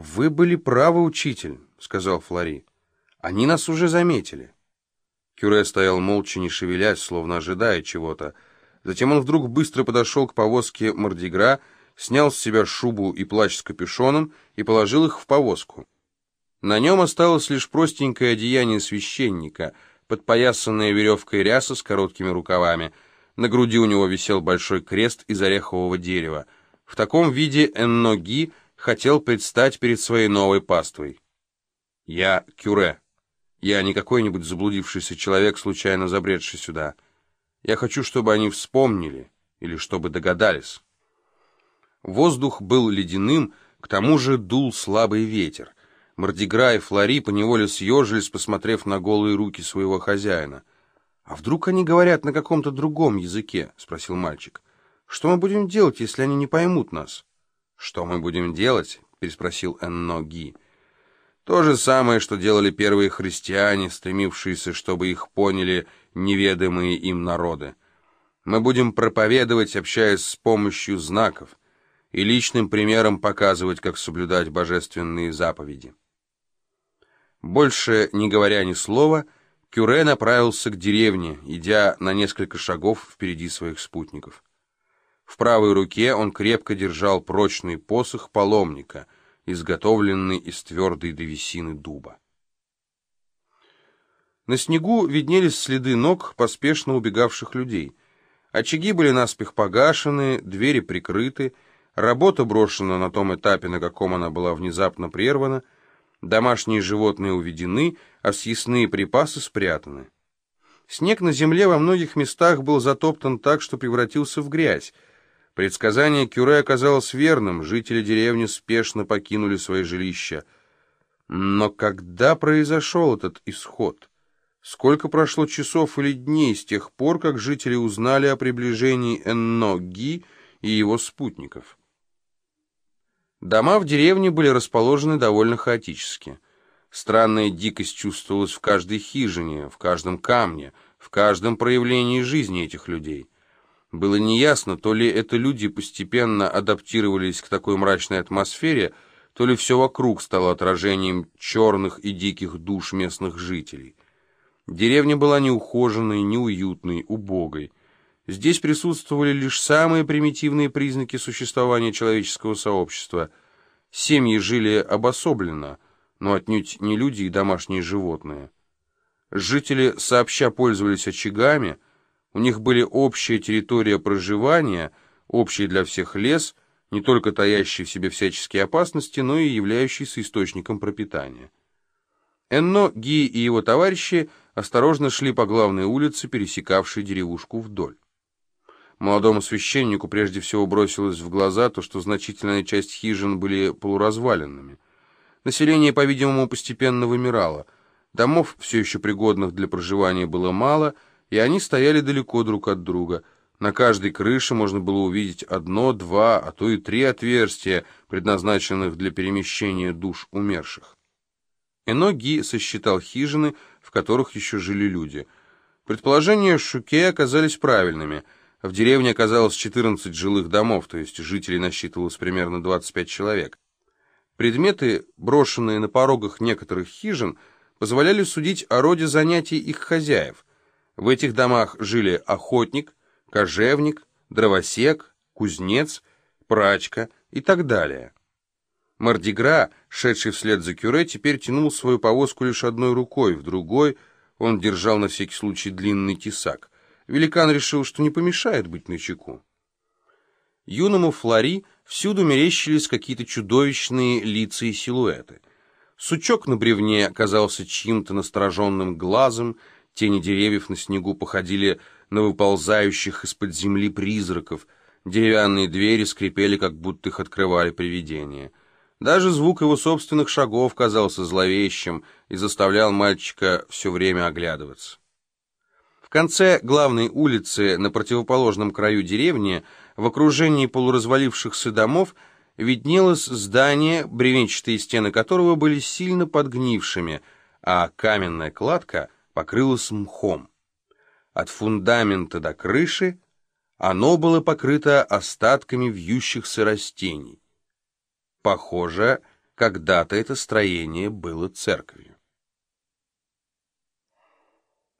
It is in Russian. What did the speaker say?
«Вы были правы, учитель», — сказал Флори. «Они нас уже заметили». Кюре стоял молча, не шевелясь, словно ожидая чего-то. Затем он вдруг быстро подошел к повозке Мордигра, снял с себя шубу и плащ с капюшоном и положил их в повозку. На нем осталось лишь простенькое одеяние священника, подпоясанная веревкой ряса с короткими рукавами. На груди у него висел большой крест из орехового дерева. В таком виде Энноги хотел предстать перед своей новой паствой. «Я Кюре. Я не какой-нибудь заблудившийся человек, случайно забредший сюда. Я хочу, чтобы они вспомнили или чтобы догадались». Воздух был ледяным, к тому же дул слабый ветер. Мордигра и Флори поневоле съежились, посмотрев на голые руки своего хозяина. «А вдруг они говорят на каком-то другом языке?» — спросил мальчик. «Что мы будем делать, если они не поймут нас?» «Что мы будем делать?» — переспросил Энно Ги. «То же самое, что делали первые христиане, стремившиеся, чтобы их поняли неведомые им народы. Мы будем проповедовать, общаясь с помощью знаков, и личным примером показывать, как соблюдать божественные заповеди». Больше не говоря ни слова, Кюре направился к деревне, идя на несколько шагов впереди своих спутников. В правой руке он крепко держал прочный посох паломника, изготовленный из твердой древесины дуба. На снегу виднелись следы ног поспешно убегавших людей. Очаги были наспех погашены, двери прикрыты, работа брошена на том этапе, на каком она была внезапно прервана, домашние животные уведены, а съестные припасы спрятаны. Снег на земле во многих местах был затоптан так, что превратился в грязь, Предсказание Кюре оказалось верным, жители деревни спешно покинули свои жилища. Но когда произошел этот исход? Сколько прошло часов или дней с тех пор, как жители узнали о приближении Энно-Ги и его спутников? Дома в деревне были расположены довольно хаотически. Странная дикость чувствовалась в каждой хижине, в каждом камне, в каждом проявлении жизни этих людей. Было неясно, то ли это люди постепенно адаптировались к такой мрачной атмосфере, то ли все вокруг стало отражением черных и диких душ местных жителей. Деревня была неухоженной, неуютной, убогой. Здесь присутствовали лишь самые примитивные признаки существования человеческого сообщества. Семьи жили обособленно, но отнюдь не люди и домашние животные. Жители сообща пользовались очагами – у них были общая территория проживания, общий для всех лес, не только таящий в себе всяческие опасности, но и являющийся источником пропитания. Энно, Ги и его товарищи осторожно шли по главной улице, пересекавшей деревушку вдоль. Молодому священнику прежде всего бросилось в глаза то, что значительная часть хижин были полуразваленными. Население, по-видимому, постепенно вымирало. Домов, все еще пригодных для проживания, было мало — и они стояли далеко друг от друга. На каждой крыше можно было увидеть одно, два, а то и три отверстия, предназначенных для перемещения душ умерших. Эноги сосчитал хижины, в которых еще жили люди. Предположения Шуке оказались правильными. В деревне оказалось 14 жилых домов, то есть жителей насчитывалось примерно 25 человек. Предметы, брошенные на порогах некоторых хижин, позволяли судить о роде занятий их хозяев – в этих домах жили охотник, кожевник, дровосек, кузнец, прачка и так далее. Мардигра, шедший вслед за Кюре, теперь тянул свою повозку лишь одной рукой, в другой он держал на всякий случай длинный тесак. Великан решил, что не помешает быть начеку. Юному Флори всюду мерещились какие-то чудовищные лица и силуэты. Сучок на бревне оказался чьим-то настороженным глазом, Тени деревьев на снегу походили на выползающих из-под земли призраков. Деревянные двери скрипели, как будто их открывали привидения. Даже звук его собственных шагов казался зловещим и заставлял мальчика все время оглядываться. В конце главной улицы, на противоположном краю деревни, в окружении полуразвалившихся домов, виднелось здание, бревенчатые стены которого были сильно подгнившими, а каменная кладка — покрылось мхом. От фундамента до крыши оно было покрыто остатками вьющихся растений. Похоже, Когда-то это строение было церковью.